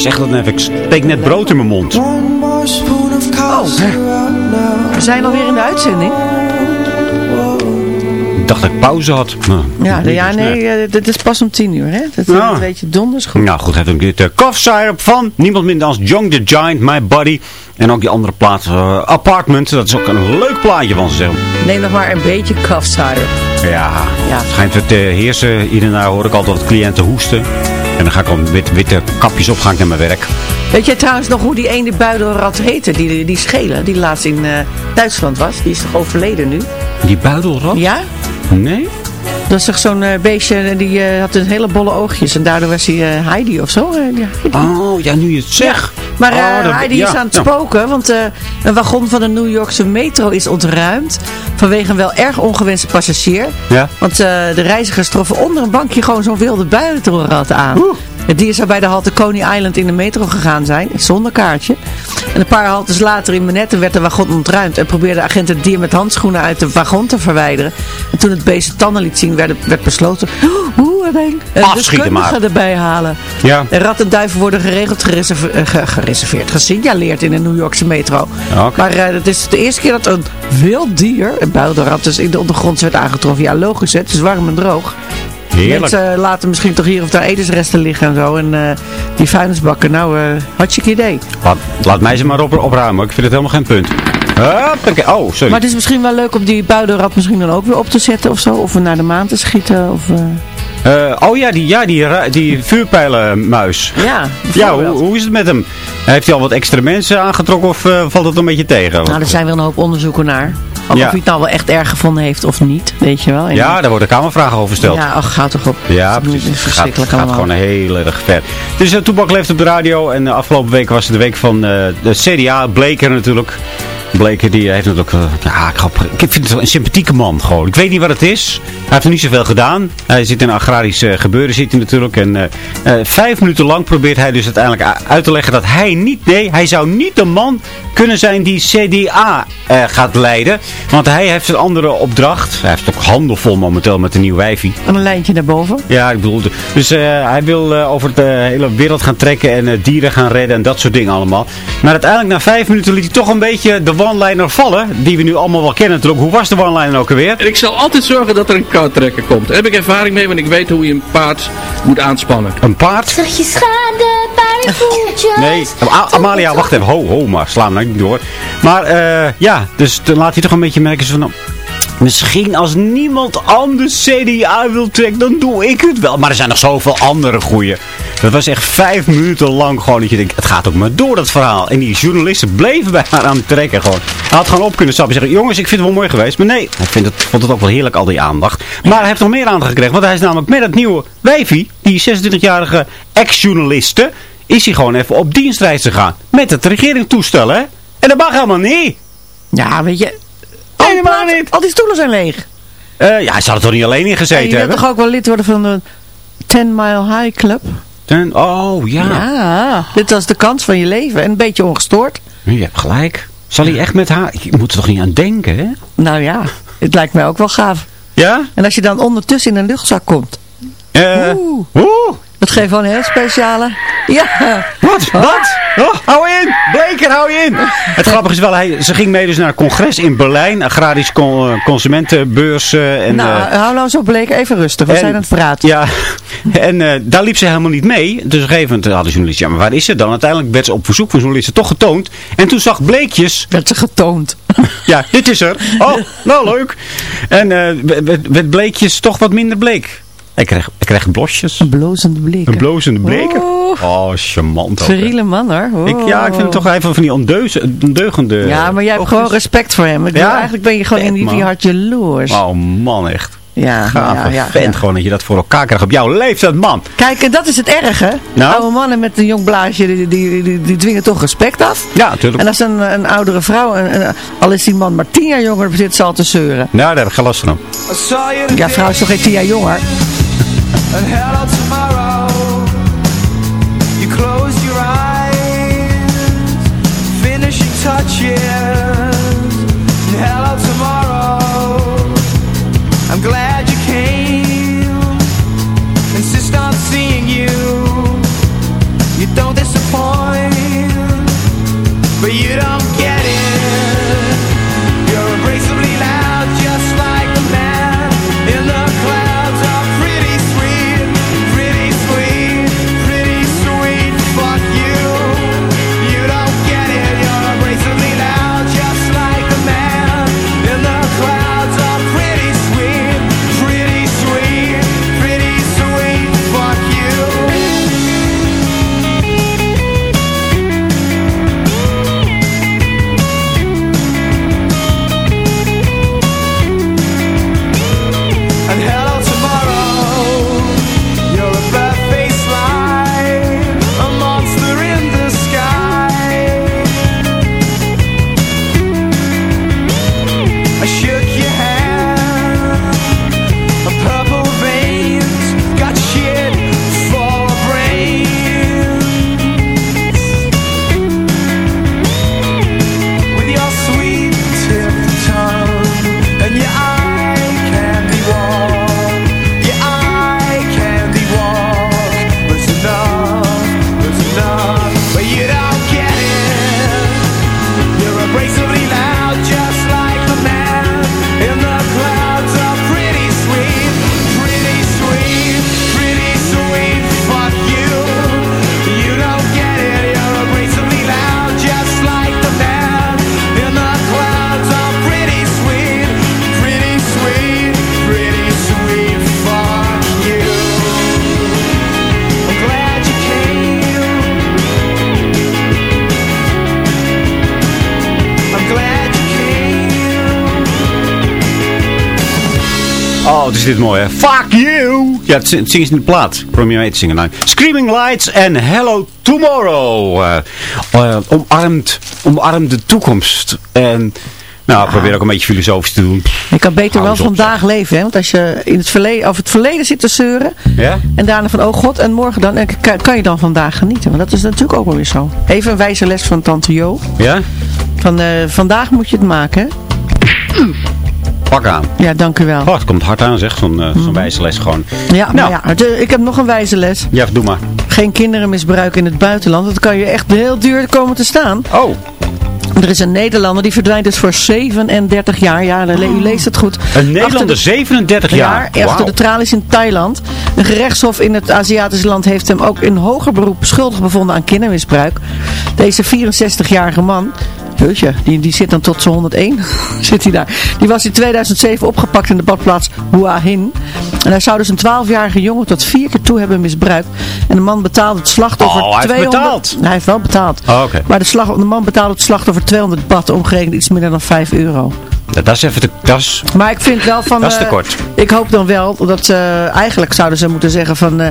Zeg dat net. Ik steek net brood in mijn mond. Oh, we zijn alweer in de uitzending. Ik dacht dat ik pauze had. Nou, Ja, dus, nee, eh, dit is pas om tien uur, hè? Dat, Ja. dat weet je donders goed. Nou goed, heb ik dit uh, cough syrup van niemand minder dan Young the Giant, My Body. En ook die andere plaat, eh, Apartment. Dat is ook een leuk plaatje van ze zeggen. Neem nog maar een beetje cough syrup. Ja, Ja. het schijnt te heersen. Hier en daar hoor ik altijd wat cliënten hoesten. En dan ga ik al met wit, witte kapjes op, naar mijn werk. Weet jij trouwens nog hoe die ene buidelrat heette? Die, die schelen, die laatst in eh, Duitsland was. Die is toch overleden nu? Die buidelrat? Ja? Nee? Dat is toch zo'n eh, beestje, eh, die had een hele bolle oogjes. En daardoor was hij Heidi of zo. ja, Heidi. Oh, ja, nu je het zegt. Maar eh, Oh, dat- Heidi ja, is aan het ja. spoken, want eh, een wagon van de New Yorkse metro is ontruimd. Vanwege een wel erg ongewenste passagier. Ja. Want eh, de reizigers troffen onder een bankje gewoon zo'n wilde buitenrat aan. Het dier zou bij de halte Coney Island in de metro gegaan zijn, zonder kaartje. En een paar haltes later in Manhattan werd de wagon ontruimd en probeerde agenten het dier met handschoenen uit de wagon te verwijderen. En toen het beest tanden liet zien, werd, werd besloten, oeh. Een Afschieten maar. erbij halen. Ja. En rat en duiven worden geregeld gereserve- eh, ge- gereserveerd, gesignaleerd in de New Yorkse metro. Oké. Maar eh, het is de eerste keer dat een wild dier, een buidelrat, dus in de ondergrond werd aangetroffen. Ja, logisch, hè? het is warm en droog. Heerlijk. Mensen laten misschien toch hier of daar etensresten liggen en zo. En eh, die vuilnisbakken, nou, eh hartstikke idee. Laat, laat mij ze maar op, opruimen. Ik vind het helemaal geen punt. Oh, sorry. Maar het is misschien wel leuk om die buidelrat misschien dan ook weer op te zetten of zo. Of naar de maan te schieten. Of, eh, Eh, oh ja, die, ja, die, die vuurpijlenmuis. Ja, Ja, hoe, hoe is het met hem? Heeft hij al wat extra mensen aangetrokken of eh, valt het een beetje tegen? Nou, er zijn wel een hoop onderzoeken naar. Of, Ja. of hij het nou wel echt erg gevonden heeft of niet, weet je wel. En- ja, daar worden kamervragen over gesteld. Ja, ach, gaat toch op. Ja, Het is precies. Het gaat, verschrikkelijk gaat allemaal. gewoon heel erg ver. Is uh, Toepak leeft op de radio. En de afgelopen week was het de week van eh, de CDA. Bleker natuurlijk. Die heeft natuurlijk... eh, ja, ik, vind het wel een sympathieke man gewoon. Ik weet niet wat het is. Hij heeft er niet zoveel gedaan. Hij zit in een agrarisch eh, gebeuren zit hij natuurlijk. En eh, vijf minuten lang probeert hij dus uiteindelijk uit te leggen dat hij niet... Nee, hij zou niet de man kunnen zijn die CDA gaat leiden. Want hij heeft een andere opdracht. Hij heeft ook handen vol momenteel met een nieuw wijfie. En een lijntje naar boven. Ja, ik bedoel, dus hij wil over de hele wereld gaan trekken en dieren gaan redden en dat soort dingen allemaal. Maar uiteindelijk na vijf minuten liet hij toch een beetje de one-liner vallen, die we nu allemaal wel kennen natuurlijk. Hoe was de one-liner ook alweer? En ik zal altijd zorgen dat er een koudtrekker komt. Daar heb ik ervaring mee, want ik weet hoe je een paard moet aanspannen. Een paard? Zeg je schade, paardenvoertjes. Nee, A- Amalia, wacht even. Ho, ho, maar sla hem nou niet door. Maar eh, ja, dus dan laat hij toch een beetje merken zo van... Misschien als niemand anders CDA wil trekken, dan doe ik het wel. Maar er zijn nog zoveel andere goeie. Dat was echt vijf minuten lang gewoon dat je denkt, het gaat ook maar door dat verhaal. En die journalisten bleven bij haar aan het trekken gewoon. Hij had gewoon op kunnen stappen en zeggen, jongens, ik vind het wel mooi geweest. Maar nee, hij vindt het, vond het ook wel heerlijk, al die aandacht. Maar hij heeft nog meer aandacht gekregen, want hij is namelijk met het nieuwe wijfie, die 26-jarige ex-journaliste, is hij gewoon even op dienstreis gegaan. Met het regeringstoestel, hè? En dat mag helemaal niet. Ja, weet je... Helemaal niet. Al die stoelen zijn leeg. Eh, ja, hij zal er toch niet alleen in En gezeten je wilt hebben? toch ook wel lid worden van de 10 Mile High Club? Ten- oh, ja. Ja, dit was de kans van je leven. En een beetje ongestoord. Je hebt gelijk. Zal hij echt met haar... Je moet er toch niet aan denken, hè? Nou ja, het lijkt mij ook wel gaaf. Ja? En als je dan ondertussen in een luchtzak komt. Eh, Oeh. Oeh. Dat geeft wel een heel speciale... Ja. Wat? Wat? Oh, hou in! Bleker, hou je in! Het grappige is wel, hij, ze ging mee dus naar een congres in Berlijn. Agrarisch con- eh, consumentenbeurs. en, nou, eh, hou nou zo bleek. Even rustig. We en- zijn aan het praten. Ja, en eh, daar liep ze helemaal niet mee. Dus op een gegeven moment hadden journalisten, ja, maar waar is ze dan? Uiteindelijk werd ze op verzoek van journalisten toch getoond. En toen zag Bleekjes... Werd ze getoond. ja, dit is er. Oh, nou leuk. En werd Bleekjes toch wat minder bleek. Hij kreeg, hij kreeg blosjes. Een blozende blik. Een blozende bleker. Oh. Oh, charmant. Veriele man hoor. Oh. Ik, ja, ik vind het toch even van die ondeuze- ondeugende... Ja, maar jij hebt gewoon respect voor hem. Ik Ja, eigenlijk ben je gewoon in die die hart jaloers. Oh man, echt. Ja, Gave ja, ja, vent ja. gewoon dat je dat voor elkaar krijgt op jouw leeftijd, man. Kijk, en dat is het erge. Nou? Oude mannen met een jong blaasje, die, die, die, die dwingen toch respect af. Ja, natuurlijk. En als een, een oudere vrouw, een, een- al is die man maar tien jaar jonger, zit ze al te zeuren. Nou, daar heb ik geen last van hem. Ja, vrouw is toch geen tien jaar jonger? And hello tomorrow. You close your eyes. Touches Oh, het is dit mooi, hè? Fuck you! Ja, het, zingen ze in de plaat. Probeer mee te zingen. Nou, Screaming Lights en Hello Tomorrow. Eh, eh, omarmt, omarmt de toekomst. En... Nou, ik probeer ook een beetje filosofisch te doen. Je kan beter wel vandaag leven, hè? Want als je in het verleden, over het verleden zit te zeuren. Ja? En daarna van, oh god, en morgen dan. En kan, kan je dan vandaag genieten? Want dat is natuurlijk ook wel weer zo. Even een wijze les van tante Jo. Ja? Van, eh, vandaag moet je het maken, hè? Pak aan. Ja, dank u wel. Oh, het komt hard aan, zeg. Zo'n eh, zo'n wijze les gewoon. Ja, Nou. maar ja, ik heb nog een wijze les. Ja, doe maar. Geen kinderen misbruiken in het buitenland. Dat kan je echt heel duur komen te staan. Oh. Er is een Nederlander die verdwijnt dus voor 37 jaar. Ja, u leest het goed. Een Nederlander, Achter de- 37 jaar. Ja, achter de tralies in Thailand. Een gerechtshof in het Aziatische land heeft hem ook in hoger beroep schuldig bevonden aan kindermisbruik. Deze 64-jarige man, jeetje, die, die zit dan tot zijn 101, zit hij daar. Die was in 2007 opgepakt in de badplaats Hua Hin. En hij zou dus een 12-jarige jongen tot vier keer toe hebben misbruikt. En de man betaalde het slachtoffer Oh, hij heeft 200... betaald. Hij heeft wel betaald. Oh, oké. Maar de, slag, de man betaalde het slachtoffer 200 bad, omgerekend iets minder dan 5 euro. Dat, is even te... Dat is, Maar ik vind wel van... Dat is te eh, kort. ik hoop dan wel dat eh, eigenlijk zouden ze moeten zeggen van... eh,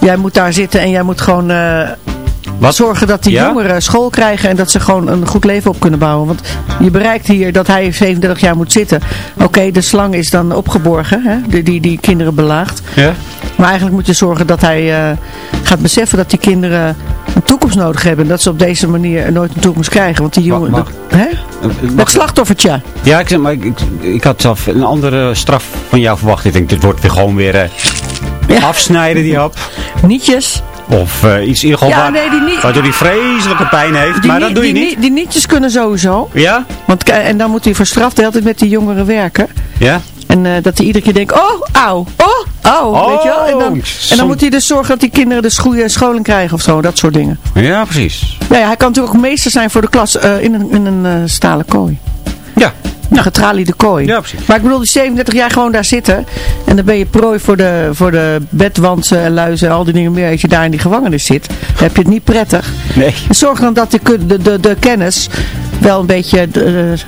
jij moet daar zitten en jij moet gewoon Wat? zorgen dat die Ja? jongeren school krijgen en dat ze gewoon een goed leven op kunnen bouwen. Want je bereikt hier dat hij 37 jaar moet zitten. Oké, de slang is dan opgeborgen, hè, die, die die kinderen belaagt. ja? Maar eigenlijk moet je zorgen dat hij eh, gaat beseffen dat die kinderen een toekomst nodig hebben. En dat ze op deze manier nooit een toekomst krijgen. Want die jongen... Mag- dat- hè? Mag- Dat slachtoffertje. Ja, ik, maar, ik, ik, ik had zelf een andere straf van jou verwacht. Ik denk, dit wordt weer gewoon weer eh, Ja. afsnijden, die hap. Nietjes. Of eh, iets in ieder geval Ja, waar- nee, die niet- waardoor hij vreselijke pijn heeft. Die maar dat doe je niet. nie- Die nietjes kunnen sowieso. Ja? Want, en dan moet hij voor straf de hele tijd met die jongeren werken. Ja? En eh, dat hij iedere keer denkt, oh, auw, oh, auw, Oh, weet je wel. En dan, en dan moet hij dus zorgen dat die kinderen dus goede scholing krijgen of zo, dat soort dingen. Ja, precies. Nou ja, hij kan natuurlijk ook meester zijn voor de klas eh, in een, in een eh, stalen kooi. Ja. Een getraliede kooi. Ja, precies. Maar ik bedoel, die 37 jaar gewoon daar zitten. En dan ben je prooi voor de, voor de bedwansen en luizen en al die dingen meer. Als je daar in die gevangenis zit, dan heb je het niet prettig. Nee. Zorg dan dat de, de, de, de kennis wel een beetje eh,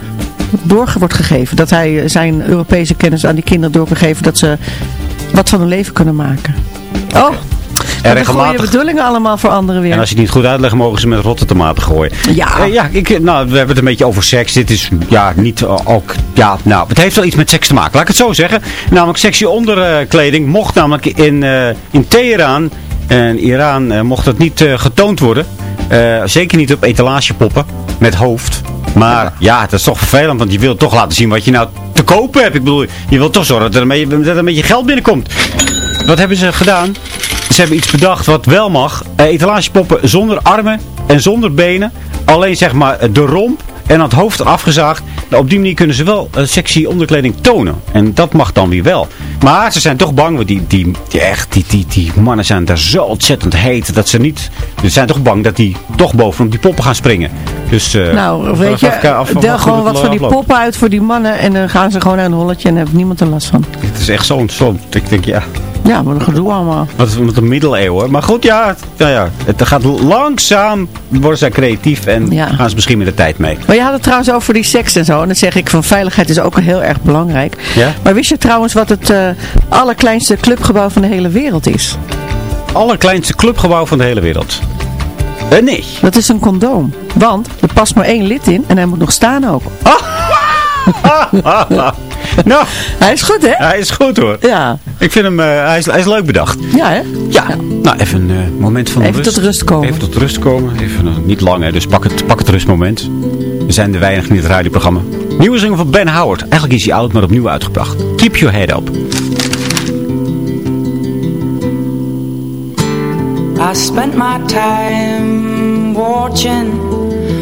door wordt gegeven. Dat hij eh, zijn Europese kennis aan die kinderen door kan geven. Dat ze wat van hun leven kunnen maken. Oh, wat een goede regelmatig- bedoelingen allemaal voor anderen weer. En als je het niet goed uitlegt, mogen ze met rotte tomaten gooien. Ja. Eh, ja, ik, nou, we hebben het een beetje over seks. Dit is, ja, niet eh, ook, ja, nou, het heeft wel iets met seks te maken. Laat ik het zo zeggen. Namelijk sexy onderkleding mocht namelijk in, eh, in Teheran en Iran eh, mocht het niet eh, getoond worden. Eh, zeker niet op etalagepoppen met hoofd. Maar ja, het is toch vervelend, want je wilt toch laten zien wat je nou te kopen hebt. Ik bedoel, je wilt toch zorgen dat er een beetje, dat er een beetje geld binnenkomt. Wat hebben ze gedaan? Ze hebben iets bedacht wat wel mag. Eh, etalagepoppen zonder armen en zonder benen. Alleen zeg maar de romp en het hoofd afgezaagd. Nou, op die manier kunnen ze wel eh, sexy onderkleding tonen. En dat mag dan weer wel. Maar ze zijn toch bang, want die, die, die, echt, die, die, die mannen zijn daar zo ontzettend heet. Dat ze niet... Ze zijn toch bang dat die toch bovenop die poppen gaan springen. Dus, eh, nou, weet je, hoe gewoon wat van die poppen uit voor die mannen. En dan gaan ze gewoon naar een holletje en heeft niemand er last van. Het is echt zo'n... Zo, ik denk, ja... Ja, maar een gedoe allemaal. Wat is met de middeleeuwen. Maar goed, ja, ja, ja, het gaat langzaam. Worden zij creatief en Ja. gaan ze misschien met de tijd mee. Maar je had het trouwens over die seks en zo. En dan zeg ik van veiligheid is ook heel erg belangrijk. Ja? Maar wist je trouwens wat het eh, allerkleinste clubgebouw van de hele wereld is? Allerkleinste clubgebouw van de hele wereld. Eh, nee. Dat is een condoom. Want er past maar één lid in en hij moet nog staan ook. nou, Hij is goed, hè? hij is goed hoor. Ja. Ik vind hem, eh, hij, is, hij is leuk bedacht. Ja, hè? Ja. Nou, even een eh, moment van Even rust. tot rust komen. Even tot rust komen. Even, eh, niet lang, hè, dus pak het, pak het rustmoment. We zijn er weinig in het radioprogramma. Nieuwe zinger van Ben Howard. Eigenlijk is hij oud, maar opnieuw uitgebracht. Keep your head up. I spent my time watching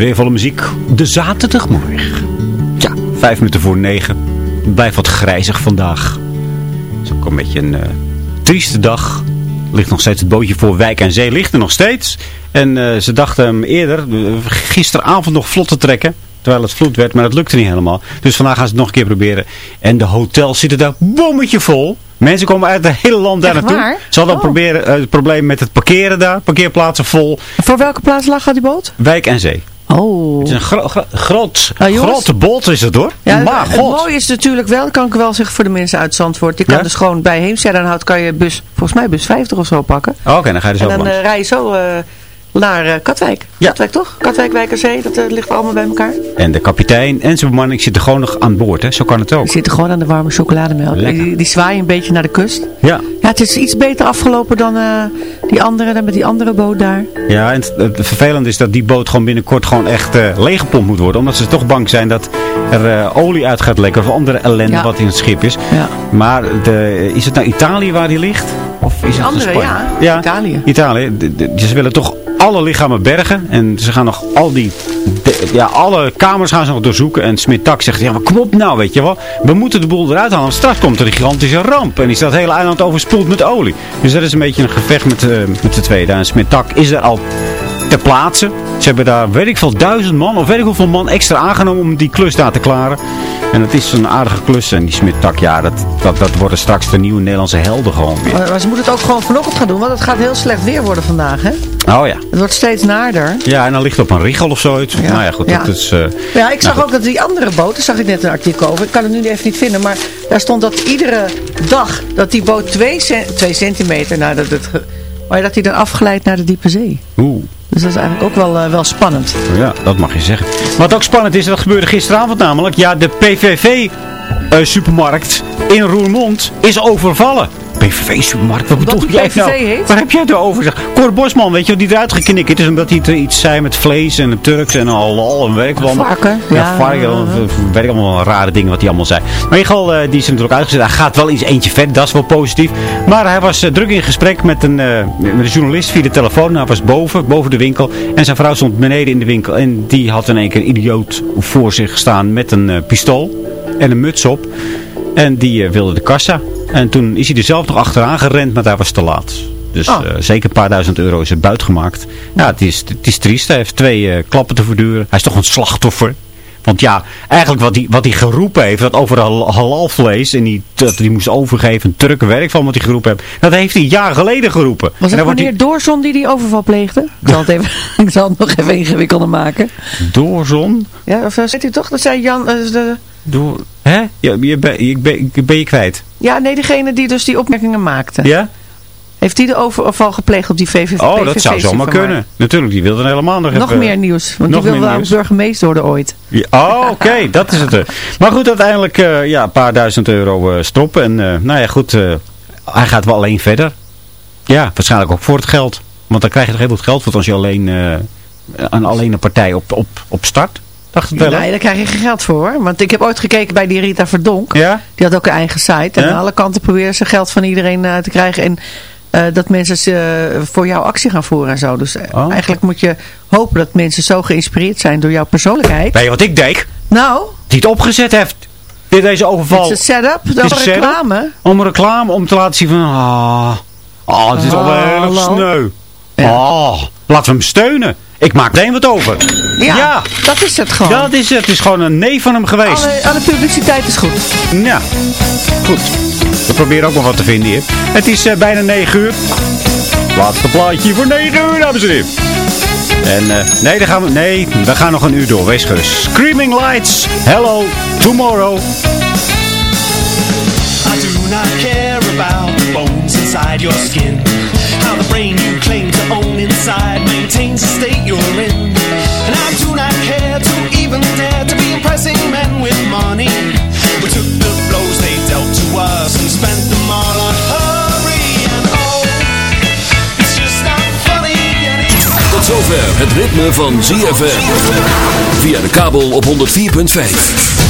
Zweervolle muziek, de zaterdagmorgen. Ja, vijf minuten voor negen. Blijft wat grijzig vandaag. Het is ook een beetje een eh, trieste dag. Ligt nog steeds het bootje voor Wijk en Zee. Ligt er nog steeds. En eh, ze dachten hem eerder, eh, gisteravond nog vlot te trekken. Terwijl het vloed werd, maar dat lukte niet helemaal. Dus vandaag gaan ze het nog een keer proberen. En de hotels zitten daar bommetje vol. Mensen komen uit het hele land daar naartoe. Ze hadden al Oh. proberen, het probleem met het parkeren daar. Parkeerplaatsen vol. Voor welke plaats lag die boot? Wijk en Zee. Oh. Het is een gro gro- groot, jongens. grote boot is het hoor. Ja, maar het god. mooie is natuurlijk wel, kan ik wel zeggen voor de mensen uit Zandvoort. Je kan Ja? dus gewoon bij Heemstede kan je bus, volgens mij bus 50 of zo pakken. Oh, Oké, dan ga je er en dan langs. eh, rij je zo eh, naar eh, Katwijk. Katwijk toch? Katwijk, Wijkerzee, dat eh, ligt allemaal bij elkaar. En de kapitein en zijn bemanning zitten gewoon nog aan boord, hè? Zo kan het ook. Die zitten gewoon aan de warme chocolademelk. Die, die zwaaien een beetje naar de kust. Ja. Ja, het is iets beter afgelopen dan eh, die andere, dan met die andere boot daar. Ja, en het, het vervelende is dat die boot gewoon binnenkort gewoon echt eh leeggepompt moet worden. Omdat ze toch bang zijn dat er olie uit gaat lekken of andere ellende Ja. wat in het schip is. Ja. Maar de, is het nou Italië waar die ligt? Of is het andere, Spanje? ja. Italië. Italië. De- de- ze willen toch alle lichamen bergen. En ze gaan nog al die... ja, alle kamers gaan ze nog doorzoeken. En Smit Tak zegt, ja, maar kom op nou, weet je wel. We moeten de boel eruit halen. Straks komt er een gigantische ramp. En is dat hele eiland overspoeld met olie. Dus dat is een beetje een gevecht met, eh met de twee. En Smit Tak is er al ter plaatse. Ze hebben daar, weet ik veel, duizend man of weet ik hoeveel man extra aangenomen om die klus daar te klaren. En dat is een aardige klus. En die Smit-tak, ja, dat, dat, dat worden straks de nieuwe Nederlandse helden gewoon weer. Maar, maar ze moeten het ook gewoon vanochtend gaan doen, want het gaat heel slecht weer worden vandaag, hè? Oh ja. Het wordt steeds naarder. Ja, en dan ligt het op een rigel of zoiets. Nou ja, goed, Ja. dat is... eh, Ja, ik zag nou ook dat die andere boot, daar zag ik net een artikel over. Ik kan het nu even niet vinden, maar daar stond dat iedere dag dat die boot 2 centimeter, nou dat het, maar dat die dan afglijdt naar de diepe zee. Oeh. Dus dat is eigenlijk ook wel, eh, wel spannend. Ja, dat mag je zeggen. Wat ook spannend is, dat gebeurde gisteravond namelijk. Ja, de PVV-supermarkt in Roermond is overvallen. PVV-supermarkt, wat bedoel jij PVV nou? heet? Waar heb jij het over? Cor Bosman, weet je wat die eruit geknikkerd is? Omdat hij te- iets zei met vlees en Turks en halal en weet ik wat. Varken, Ja, ja. varken, weet ik allemaal rare dingen wat hij allemaal zei. Maar in ieder geval, eh, die is er natuurlijk uitgezet. Hij gaat wel eens eentje verder, dat is wel positief. Maar hij was eh, druk in gesprek met een, eh, met een journalist via de telefoon. Hij was boven, boven de winkel. En zijn vrouw stond beneden in de winkel. En die had in één keer een idioot voor zich staan met een eh, pistool en een muts op. En die eh, wilde de kassa. En toen is hij er zelf nog achteraan gerend, maar daar was te laat. Dus Oh. eh, zeker een paar duizend euro is er buitgemaakt. Ja, het is, het is triest. Hij heeft twee eh, klappen te verduren. Hij is toch een slachtoffer. Want ja, eigenlijk wat hij, wat hij geroepen heeft, dat over hal- halalvlees, en die, dat hij moest overgeven, een Turken werk van wat hij geroepen heeft, dat heeft hij een jaar geleden geroepen. Was het meneer Doorzon die die overval pleegde? Ik zal het, even, ik zal het nog even ingewikkelder maken. Doorzon? Ja, of zit u toch? Dat zei Jan... eh, de, Door, hè? Ja, je ben, je ben, je ben je kwijt. ja, nee, degene die dus die opmerkingen maakte. Ja? Heeft die de overval gepleegd op die VVV? Oh, dat zou zomaar kunnen. Natuurlijk, die wilde helemaal nog Nog meer nieuws, want die wilde nieuws. burgemeester worden ooit. Ja, oh, oké, dat is het. eh. Maar goed, uiteindelijk eh, ja, een paar duizend euro eh stroppen. En nou ja, goed, hij gaat wel alleen verder. Ja, waarschijnlijk ook voor het geld. Want dan krijg je toch heel veel geld voor als je alleen, een, alleen een partij op, op, op start. Dacht? Nee, daar krijg je geen geld voor hoor. Want ik heb ooit gekeken bij die Rita Verdonk. Ja? Die had ook een eigen site. En Ja? aan alle kanten proberen ze geld van iedereen eh, te krijgen. En eh, dat mensen ze, eh, voor jou actie gaan voeren en zo. Dus Oh. eigenlijk moet je hopen dat mensen zo geïnspireerd zijn door jouw persoonlijkheid. Weet je wat ik denk? Nou, Die het opgezet heeft. Dit deze overval. het is een setup. Dat is reclame. Om reclame, om te laten zien van... Ah, ah het is al Ah, heel erg hallo. sneu. Ah, laten we hem steunen. Ik maak er één wat over. Ja, Ja. dat is het gewoon. Dat is het. Het is gewoon een nee van hem geweest. alle, alle publiciteit is goed. Ja, goed. We proberen ook nog wat te vinden hier. Het is eh, bijna 9 uur. Laatste plaatje voor 9 uur, dames en heren. En eh, nee, dan gaan we, nee, we gaan nog een uur door. Wees gerust. Screaming Lights, Hello, Tomorrow. I do not care about the bones inside your skin. How the brain you claim to own inside maintains the state you're in. And I do not care to even dare to be impressing men with money. We took the blows they dealt to us and spent them all on hurry and oh, it's just not funny getting. Tot zover het ritme van ZFM. Via de kabel op 104.5.